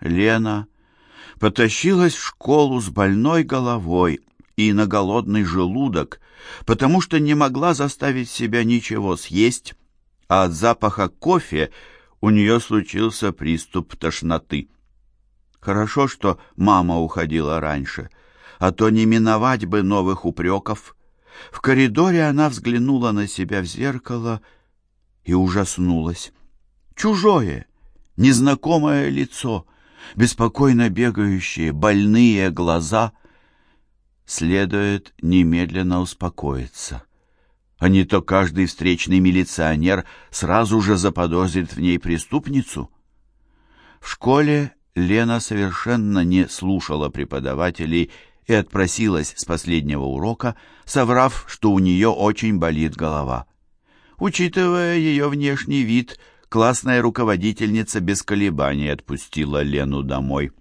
Лена потащилась в школу с больной головой и на голодный желудок, потому что не могла заставить себя ничего съесть, а от запаха кофе у нее случился приступ тошноты. Хорошо, что мама уходила раньше, а то не миновать бы новых упреков. В коридоре она взглянула на себя в зеркало и ужаснулась. Чужое, незнакомое лицо, беспокойно бегающие, больные глаза. Следует немедленно успокоиться. А не то каждый встречный милиционер сразу же заподозрит в ней преступницу. В школе Лена совершенно не слушала преподавателей и отпросилась с последнего урока, соврав, что у нее очень болит голова. Учитывая ее внешний вид, классная руководительница без колебаний отпустила Лену домой.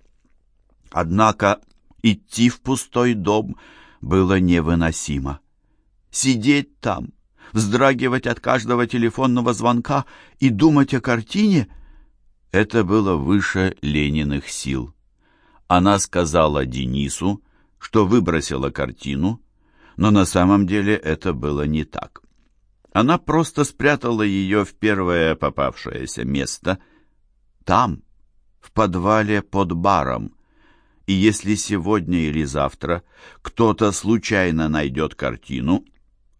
Однако идти в пустой дом было невыносимо. Сидеть там, вздрагивать от каждого телефонного звонка и думать о картине — это было выше Лениных сил. Она сказала Денису, что выбросила картину, но на самом деле это было не так. Она просто спрятала ее в первое попавшееся место, там, в подвале под баром, и если сегодня или завтра кто-то случайно найдет картину,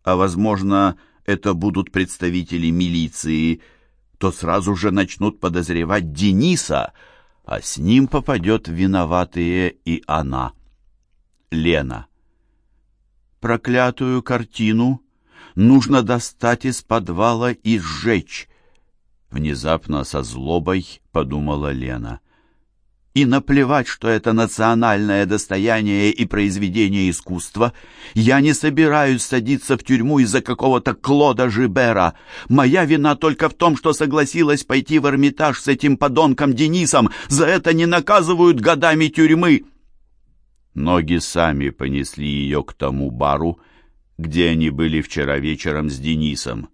а, возможно, это будут представители милиции, то сразу же начнут подозревать Дениса, а с ним попадет виноватые и она. Лена. Проклятую картину нужно достать из подвала и сжечь. Внезапно со злобой подумала Лена. И наплевать, что это национальное достояние и произведение искусства. Я не собираюсь садиться в тюрьму из-за какого-то Клода Жибера. Моя вина только в том, что согласилась пойти в Эрмитаж с этим подонком Денисом. За это не наказывают годами тюрьмы. Ноги сами понесли ее к тому бару, где они были вчера вечером с Денисом.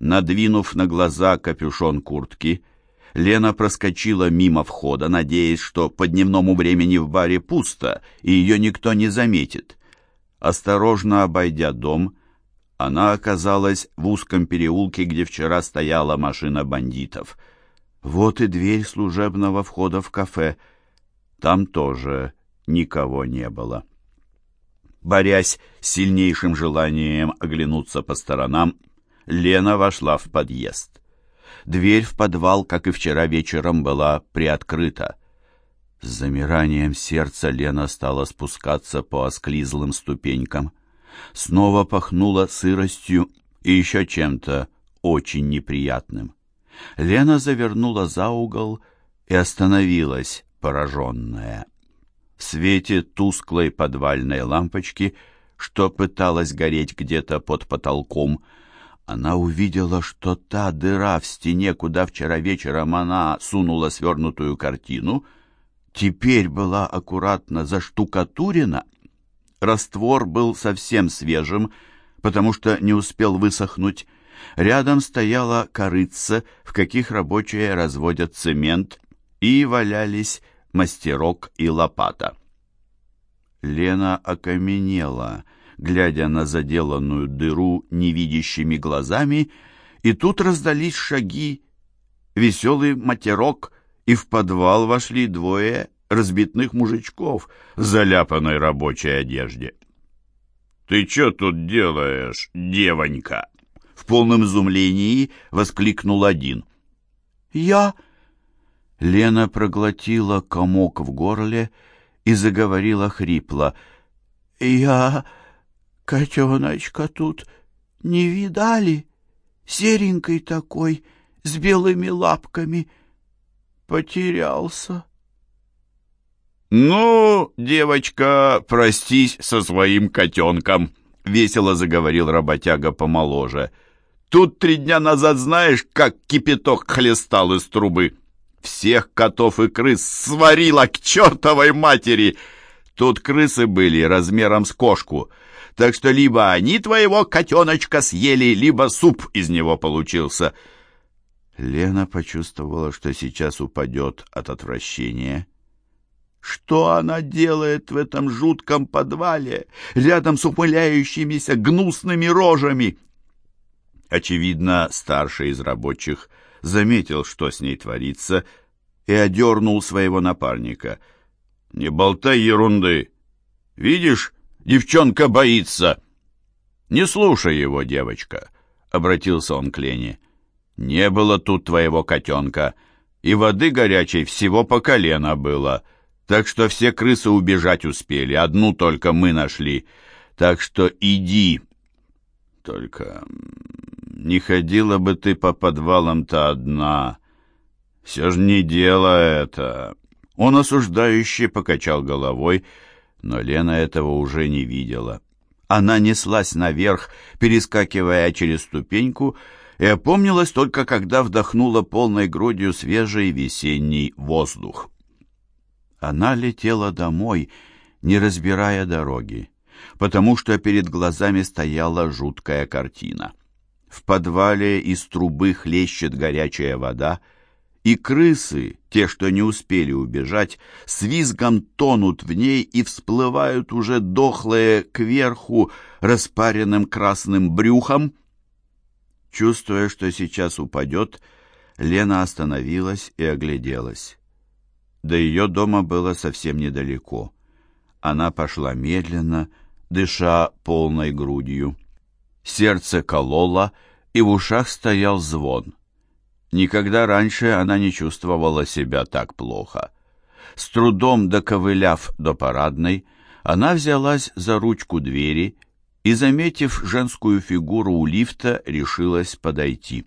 Надвинув на глаза капюшон куртки, Лена проскочила мимо входа, надеясь, что по дневному времени в баре пусто, и ее никто не заметит. Осторожно обойдя дом, она оказалась в узком переулке, где вчера стояла машина бандитов. Вот и дверь служебного входа в кафе. Там тоже никого не было. Борясь с сильнейшим желанием оглянуться по сторонам, Лена вошла в подъезд. Дверь в подвал, как и вчера вечером, была приоткрыта. С замиранием сердца Лена стала спускаться по осклизлым ступенькам. Снова пахнула сыростью и еще чем-то очень неприятным. Лена завернула за угол и остановилась, пораженная в свете тусклой подвальной лампочки, что пыталась гореть где-то под потолком, она увидела, что та дыра в стене, куда вчера вечером она сунула свернутую картину, теперь была аккуратно заштукатурена. Раствор был совсем свежим, потому что не успел высохнуть. Рядом стояла корыца, в каких рабочие разводят цемент, и валялись мастерок и лопата. Лена окаменела, глядя на заделанную дыру невидящими глазами, и тут раздались шаги, веселый матерок, и в подвал вошли двое разбитных мужичков в заляпанной рабочей одежде. «Ты что тут делаешь, девонька?» В полном изумлении воскликнул один. «Я...» Лена проглотила комок в горле и заговорила хрипло. «Я, котеночка, тут не видали? Серенький такой, с белыми лапками. Потерялся». «Ну, девочка, простись со своим котенком», — весело заговорил работяга помоложе. «Тут три дня назад знаешь, как кипяток хлестал из трубы?» Всех котов и крыс сварила к чертовой матери. Тут крысы были размером с кошку, так что либо они твоего котеночка съели, либо суп из него получился. Лена почувствовала, что сейчас упадет от отвращения. Что она делает в этом жутком подвале, рядом с ухмыляющимися гнусными рожами? Очевидно, старший из рабочих заметил, что с ней творится, и одернул своего напарника. «Не болтай ерунды! Видишь, девчонка боится!» «Не слушай его, девочка!» — обратился он к Лене. «Не было тут твоего котенка, и воды горячей всего по колено было, так что все крысы убежать успели, одну только мы нашли, так что иди. Только не ходила бы ты по подвалам-то одна. Все же не дело это». Он осуждающе покачал головой, но Лена этого уже не видела. Она неслась наверх, перескакивая через ступеньку, и опомнилась только, когда вдохнула полной грудью свежий весенний воздух. Она летела домой, не разбирая дороги, потому что перед глазами стояла жуткая картина. В подвале из трубы хлещет горячая вода, и крысы, те, что не успели убежать, с визгом тонут в ней и всплывают уже дохлые кверху распаренным красным брюхом. Чувствуя, что сейчас упадет, Лена остановилась и огляделась. До ее дома было совсем недалеко. Она пошла медленно, дыша полной грудью. Сердце кололо, и в ушах стоял звон — Никогда раньше она не чувствовала себя так плохо. С трудом доковыляв до парадной, она взялась за ручку двери и, заметив женскую фигуру у лифта, решилась подойти.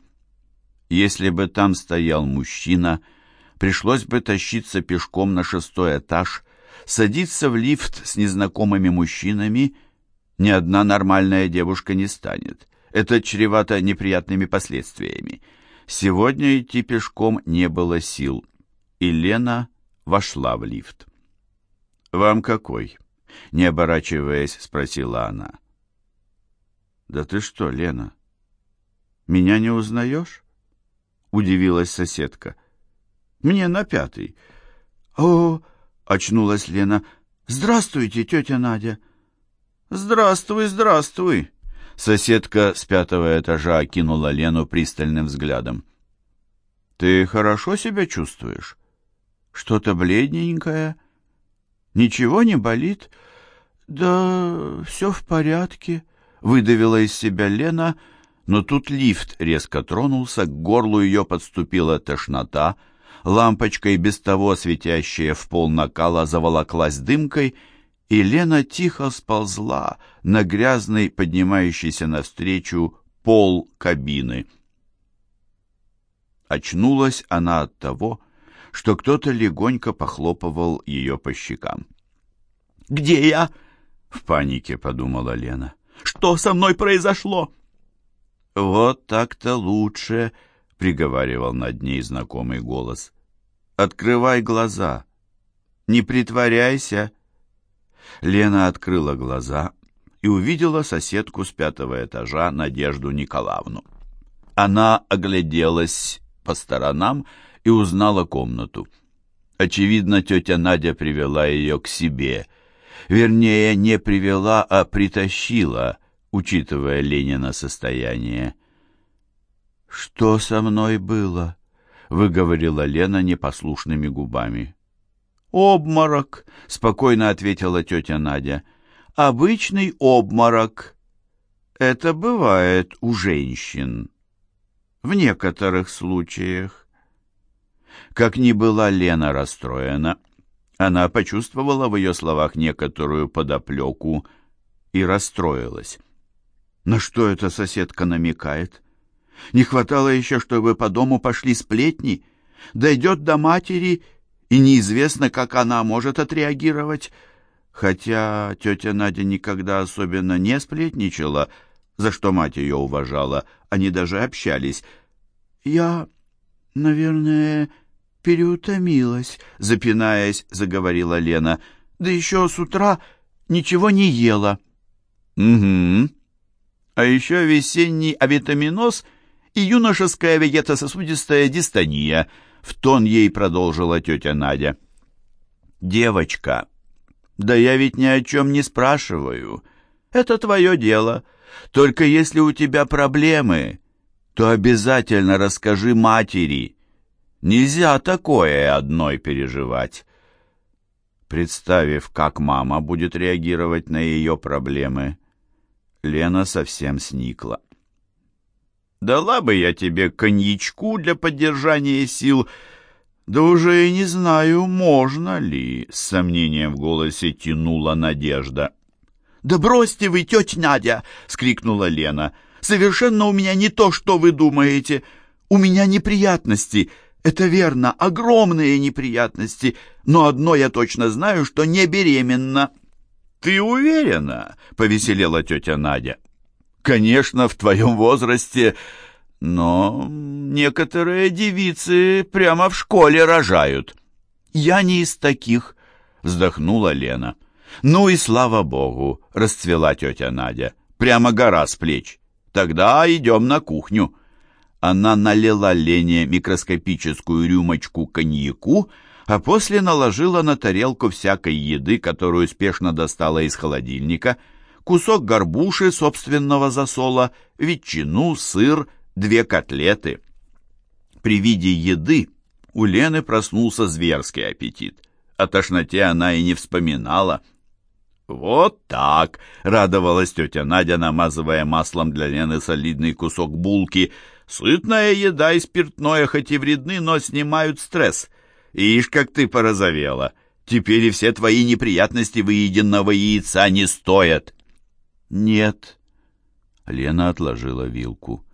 Если бы там стоял мужчина, пришлось бы тащиться пешком на шестой этаж, садиться в лифт с незнакомыми мужчинами, ни одна нормальная девушка не станет. Это чревато неприятными последствиями. Сегодня идти пешком не было сил, и Лена вошла в лифт. «Вам какой?» — не оборачиваясь, спросила она. «Да ты что, Лена, меня не узнаешь?» — удивилась соседка. «Мне на пятый». «О!» — очнулась Лена. «Здравствуйте, тетя Надя!» «Здравствуй, здравствуй!» Соседка с пятого этажа окинула Лену пристальным взглядом. «Ты хорошо себя чувствуешь? Что-то бледненькое? Ничего не болит?» «Да все в порядке», — выдавила из себя Лена, но тут лифт резко тронулся, к горлу ее подступила тошнота, лампочка и без того светящая в пол накала заволоклась дымкой — и Лена тихо сползла на грязный, поднимающийся навстречу пол кабины. Очнулась она от того, что кто-то легонько похлопывал ее по щекам. «Где я?» — в панике подумала Лена. «Что со мной произошло?» «Вот так-то лучше», — приговаривал над ней знакомый голос. «Открывай глаза. Не притворяйся. Лена открыла глаза и увидела соседку с пятого этажа Надежду Николаевну. Она огляделась по сторонам и узнала комнату. Очевидно, тетя Надя привела ее к себе. Вернее, не привела, а притащила, учитывая Ленина состояние. «Что со мной было?» — выговорила Лена непослушными губами. «Обморок», — спокойно ответила тетя Надя. «Обычный обморок. Это бывает у женщин. В некоторых случаях». Как ни была Лена расстроена, она почувствовала в ее словах некоторую подоплеку и расстроилась. На что эта соседка намекает? Не хватало еще, чтобы по дому пошли сплетни. Дойдет до матери и неизвестно, как она может отреагировать. Хотя тетя Надя никогда особенно не сплетничала, за что мать ее уважала, они даже общались. «Я, наверное, переутомилась», — запинаясь, заговорила Лена. «Да еще с утра ничего не ела». «Угу. А еще весенний авитаминоз и юношеская вегетососудистая дистония, в тон ей продолжила тетя Надя. Девочка, да я ведь ни о чем не спрашиваю. Это твое дело. Только если у тебя проблемы, то обязательно расскажи матери. Нельзя такое одной переживать. Представив, как мама будет реагировать на ее проблемы, Лена совсем сникла. «Дала бы я тебе коньячку для поддержания сил», «Да уже и не знаю, можно ли», — с сомнением в голосе тянула Надежда. «Да бросьте вы, тетя Надя!» — скрикнула Лена. «Совершенно у меня не то, что вы думаете. У меня неприятности. Это верно, огромные неприятности. Но одно я точно знаю, что не беременна». «Ты уверена?» — повеселела тетя Надя. «Конечно, в твоем возрасте но некоторые девицы прямо в школе рожают. Я не из таких, вздохнула Лена. Ну и слава богу, расцвела тетя Надя. Прямо гора с плеч. Тогда идем на кухню. Она налила Лене микроскопическую рюмочку коньяку, а после наложила на тарелку всякой еды, которую спешно достала из холодильника, кусок горбуши собственного засола, ветчину, сыр, две котлеты. При виде еды у Лены проснулся зверский аппетит. О тошноте она и не вспоминала. «Вот так!» — радовалась тетя Надя, намазывая маслом для Лены солидный кусок булки. «Сытная еда и спиртное хоть и вредны, но снимают стресс. Ишь, как ты порозовела! Теперь и все твои неприятности выеденного яйца не стоят!» «Нет!» — Лена отложила вилку.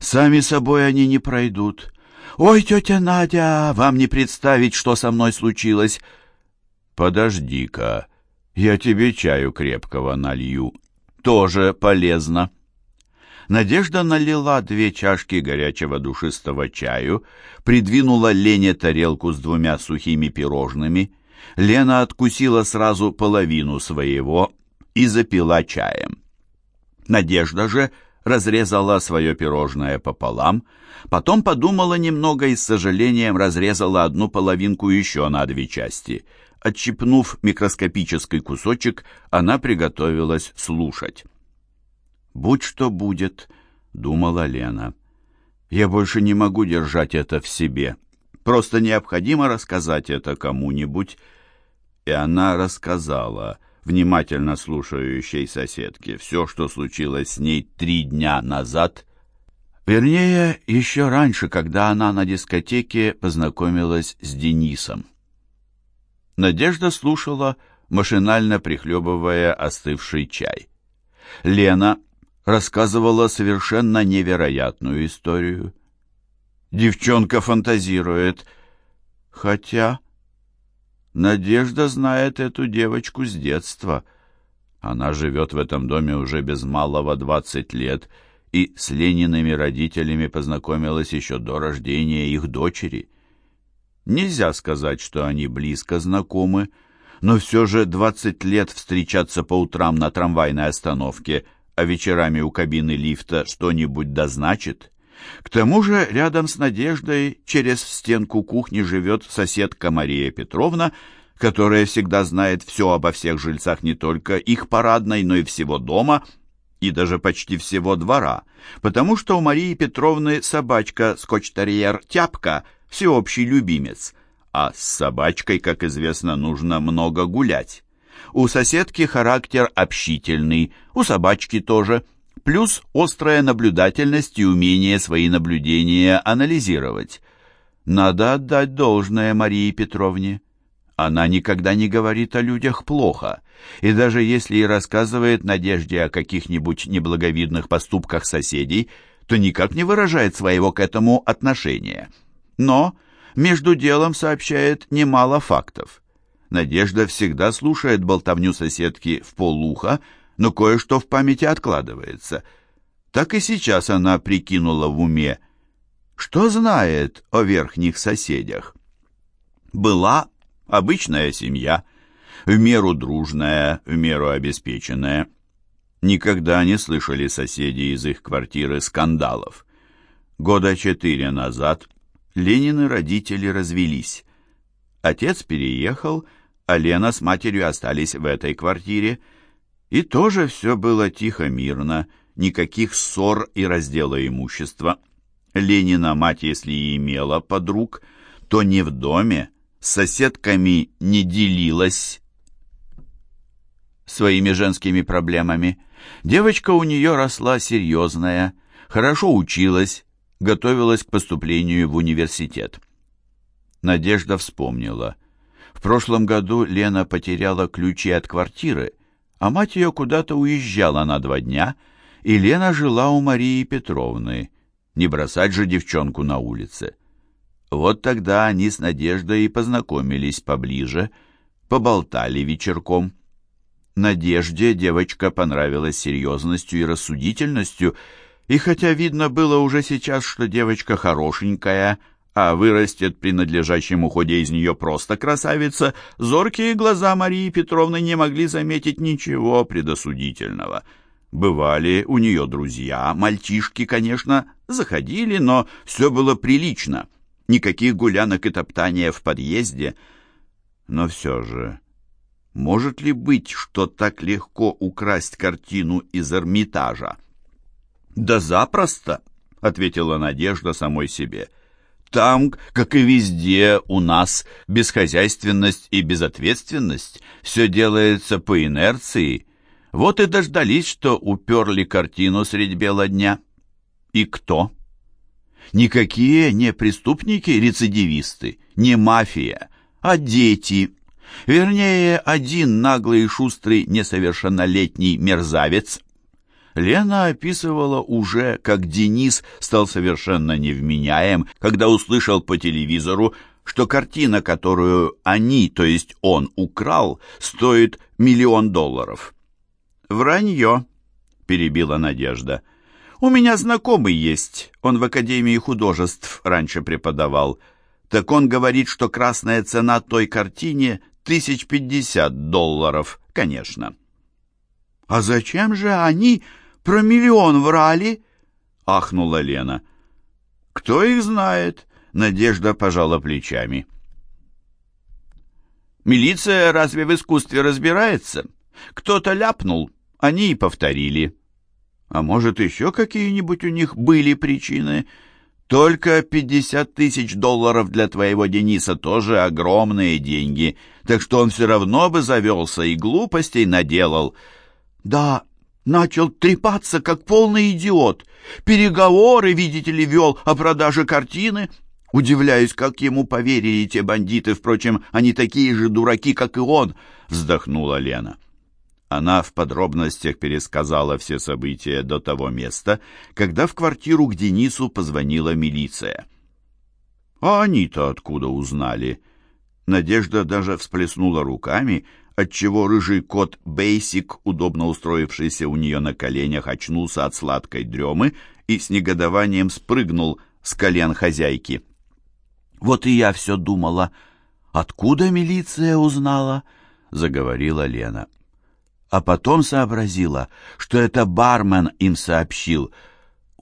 Сами собой они не пройдут. Ой, тетя Надя, вам не представить, что со мной случилось. Подожди-ка, я тебе чаю крепкого налью. Тоже полезно. Надежда налила две чашки горячего душистого чаю, придвинула Лене тарелку с двумя сухими пирожными. Лена откусила сразу половину своего и запила чаем. Надежда же разрезала свое пирожное пополам, потом подумала немного и с сожалением разрезала одну половинку еще на две части. Отщипнув микроскопический кусочек, она приготовилась слушать. «Будь что будет», — думала Лена. «Я больше не могу держать это в себе. Просто необходимо рассказать это кому-нибудь». И она рассказала — внимательно слушающей соседке все, что случилось с ней три дня назад, вернее, еще раньше, когда она на дискотеке познакомилась с Денисом. Надежда слушала, машинально прихлебывая остывший чай. Лена рассказывала совершенно невероятную историю. Девчонка фантазирует, хотя... Надежда знает эту девочку с детства. Она живет в этом доме уже без малого двадцать лет и с Лениными родителями познакомилась еще до рождения их дочери. Нельзя сказать, что они близко знакомы, но все же двадцать лет встречаться по утрам на трамвайной остановке, а вечерами у кабины лифта что-нибудь дозначит. К тому же рядом с Надеждой через стенку кухни живет соседка Мария Петровна, которая всегда знает все обо всех жильцах не только их парадной, но и всего дома, и даже почти всего двора, потому что у Марии Петровны собачка скотч-терьер Тяпка всеобщий любимец, а с собачкой, как известно, нужно много гулять. У соседки характер общительный, у собачки тоже – плюс острая наблюдательность и умение свои наблюдения анализировать. Надо отдать должное Марии Петровне. Она никогда не говорит о людях плохо, и даже если и рассказывает Надежде о каких-нибудь неблаговидных поступках соседей, то никак не выражает своего к этому отношения. Но между делом сообщает немало фактов. Надежда всегда слушает болтовню соседки в полуха, но кое-что в памяти откладывается. Так и сейчас она прикинула в уме, что знает о верхних соседях. Была обычная семья, в меру дружная, в меру обеспеченная. Никогда не слышали соседи из их квартиры скандалов. Года четыре назад Ленины родители развелись. Отец переехал, а Лена с матерью остались в этой квартире. И тоже все было тихо-мирно, никаких ссор и раздела имущества. Ленина мать, если и имела подруг, то не в доме, с соседками не делилась своими женскими проблемами. Девочка у нее росла серьезная, хорошо училась, готовилась к поступлению в университет. Надежда вспомнила. В прошлом году Лена потеряла ключи от квартиры, а мать ее куда-то уезжала на два дня, и Лена жила у Марии Петровны. Не бросать же девчонку на улице. Вот тогда они с Надеждой и познакомились поближе, поболтали вечерком. Надежде девочка понравилась серьезностью и рассудительностью, и хотя видно было уже сейчас, что девочка хорошенькая, а вырастет при надлежащем уходе из нее просто красавица, зоркие глаза Марии Петровны не могли заметить ничего предосудительного. Бывали у нее друзья, мальчишки, конечно, заходили, но все было прилично. Никаких гулянок и топтания в подъезде. Но все же, может ли быть, что так легко украсть картину из Эрмитажа? «Да запросто», — ответила Надежда самой себе. «Там, как и везде у нас, бесхозяйственность и безответственность. Все делается по инерции. Вот и дождались, что уперли картину средь бела дня. И кто?» Никакие не преступники-рецидивисты, не мафия, а дети. Вернее, один наглый и шустрый несовершеннолетний мерзавец, Лена описывала уже, как Денис стал совершенно невменяем, когда услышал по телевизору, что картина, которую они, то есть он, украл, стоит миллион долларов. «Вранье», — перебила Надежда. «У меня знакомый есть, он в Академии художеств раньше преподавал. Так он говорит, что красная цена той картине — тысяч пятьдесят долларов, конечно». «А зачем же они про миллион врали?» — ахнула Лена. «Кто их знает?» — Надежда пожала плечами. «Милиция разве в искусстве разбирается? Кто-то ляпнул, они и повторили. А может, еще какие-нибудь у них были причины?» Только пятьдесят тысяч долларов для твоего Дениса тоже огромные деньги, так что он все равно бы завелся и глупостей наделал. Да, Начал трепаться, как полный идиот. Переговоры, видите ли, вел о продаже картины. Удивляюсь, как ему поверили те бандиты. Впрочем, они такие же дураки, как и он, вздохнула Лена. Она в подробностях пересказала все события до того места, когда в квартиру к Денису позвонила милиция. А они-то откуда узнали? Надежда даже всплеснула руками отчего рыжий кот Бейсик, удобно устроившийся у нее на коленях, очнулся от сладкой дремы и с негодованием спрыгнул с колен хозяйки. «Вот и я все думала, откуда милиция узнала?» — заговорила Лена. А потом сообразила, что это бармен им сообщил.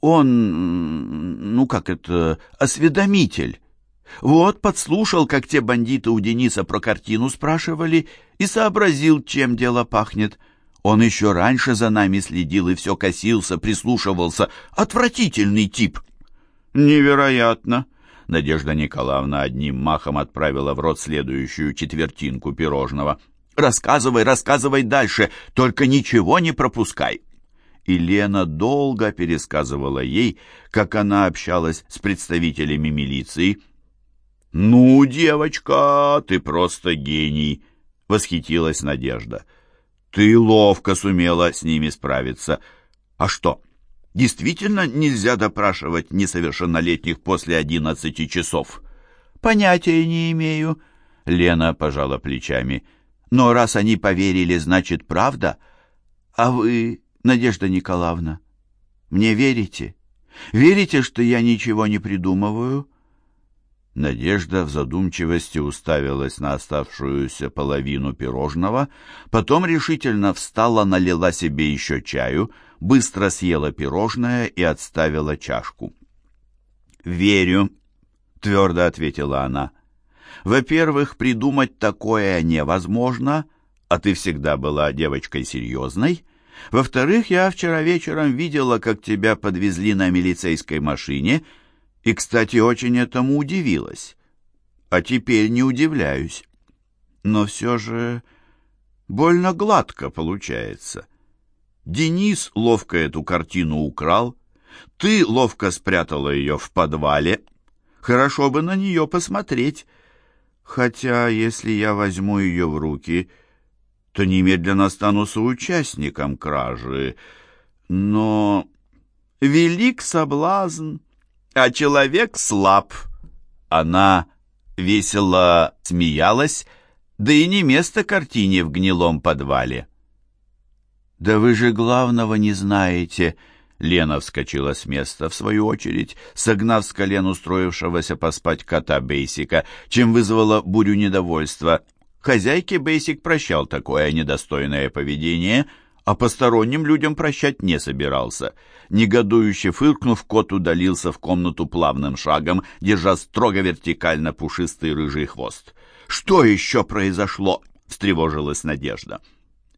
Он, ну как это, осведомитель. Вот подслушал, как те бандиты у Дениса про картину спрашивали, и сообразил, чем дело пахнет. Он еще раньше за нами следил и все косился, прислушивался. Отвратительный тип. Невероятно. Надежда Николаевна одним махом отправила в рот следующую четвертинку пирожного. «Рассказывай, рассказывай дальше, только ничего не пропускай!» И Лена долго пересказывала ей, как она общалась с представителями милиции, «Ну, девочка, ты просто гений!» — восхитилась Надежда. «Ты ловко сумела с ними справиться. А что, действительно нельзя допрашивать несовершеннолетних после одиннадцати часов?» «Понятия не имею», — Лена пожала плечами. «Но раз они поверили, значит, правда. А вы, Надежда Николаевна, мне верите? Верите, что я ничего не придумываю?» Надежда в задумчивости уставилась на оставшуюся половину пирожного, потом решительно встала, налила себе еще чаю, быстро съела пирожное и отставила чашку. верю», — твердо ответила она. «Во-первых, придумать такое невозможно, а ты всегда была девочкой серьезной. Во-вторых, я вчера вечером видела, как тебя подвезли на милицейской машине, и, кстати, очень этому удивилась. А теперь не удивляюсь. Но все же больно гладко получается. Денис ловко эту картину украл, ты ловко спрятала ее в подвале. Хорошо бы на нее посмотреть. Хотя, если я возьму ее в руки, то немедленно стану соучастником кражи. Но велик соблазн, а человек слаб. Она весело смеялась, да и не место картине в гнилом подвале. «Да вы же главного не знаете», Лена вскочила с места, в свою очередь, согнав с колен устроившегося поспать кота Бейсика, чем вызвала бурю недовольства. Хозяйке Бейсик прощал такое недостойное поведение, а посторонним людям прощать не собирался. Негодующе фыркнув, кот удалился в комнату плавным шагом, держа строго вертикально пушистый рыжий хвост. «Что еще произошло?» — встревожилась Надежда.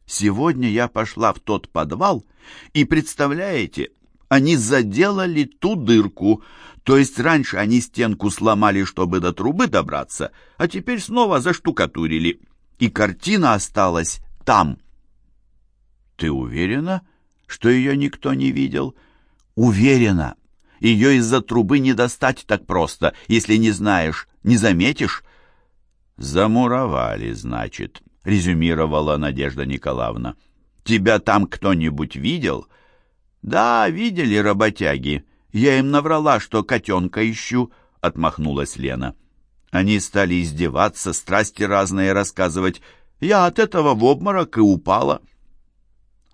Сегодня я пошла в тот подвал, и, представляете, они заделали ту дырку, то есть раньше они стенку сломали, чтобы до трубы добраться, а теперь снова заштукатурили, и картина осталась там. Ты уверена, что ее никто не видел? Уверена. Ее из-за трубы не достать так просто, если не знаешь, не заметишь. Замуровали, значит, — резюмировала Надежда Николаевна. «Тебя там кто-нибудь видел?» «Да, видели работяги. Я им наврала, что котенка ищу», — отмахнулась Лена. Они стали издеваться, страсти разные рассказывать. Я от этого в обморок и упала.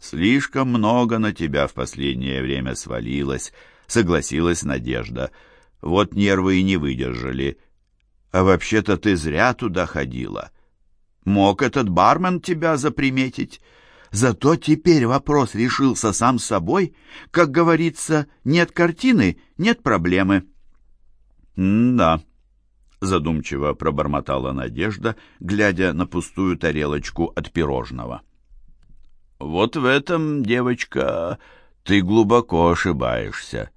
«Слишком много на тебя в последнее время свалилось», — согласилась Надежда. «Вот нервы и не выдержали. А вообще-то ты зря туда ходила. Мог этот бармен тебя заприметить. Зато теперь вопрос решился сам собой. Как говорится, нет картины, нет проблемы. «Да», — задумчиво пробормотала Надежда, глядя на пустую тарелочку от пирожного. «Вот в этом, девочка, ты глубоко ошибаешься.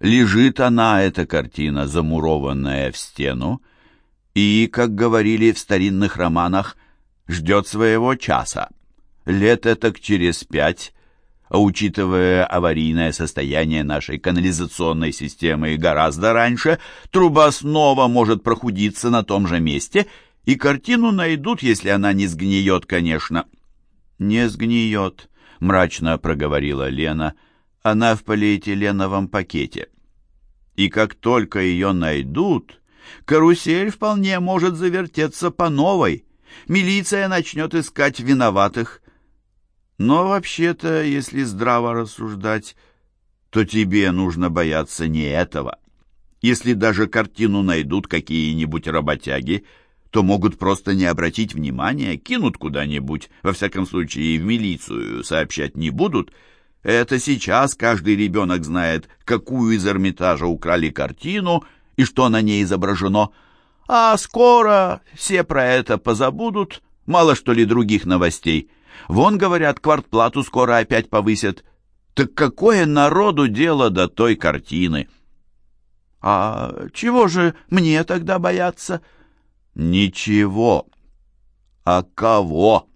Лежит она, эта картина, замурованная в стену, — и, как говорили в старинных романах, ждет своего часа. Лет этак через пять, а учитывая аварийное состояние нашей канализационной системы гораздо раньше, труба снова может прохудиться на том же месте, и картину найдут, если она не сгниет, конечно. «Не сгниет», — мрачно проговорила Лена, — «она в полиэтиленовом пакете». «И как только ее найдут...» Карусель вполне может завертеться по новой. Милиция начнет искать виноватых. Но вообще-то, если здраво рассуждать, то тебе нужно бояться не этого. Если даже картину найдут какие-нибудь работяги, то могут просто не обратить внимания, кинут куда-нибудь, во всяком случае в милицию сообщать не будут. Это сейчас каждый ребенок знает, какую из Эрмитажа украли картину — и что на ней изображено. А скоро все про это позабудут, мало что ли других новостей. Вон, говорят, квартплату скоро опять повысят. Так какое народу дело до той картины? А чего же мне тогда бояться? Ничего. А кого?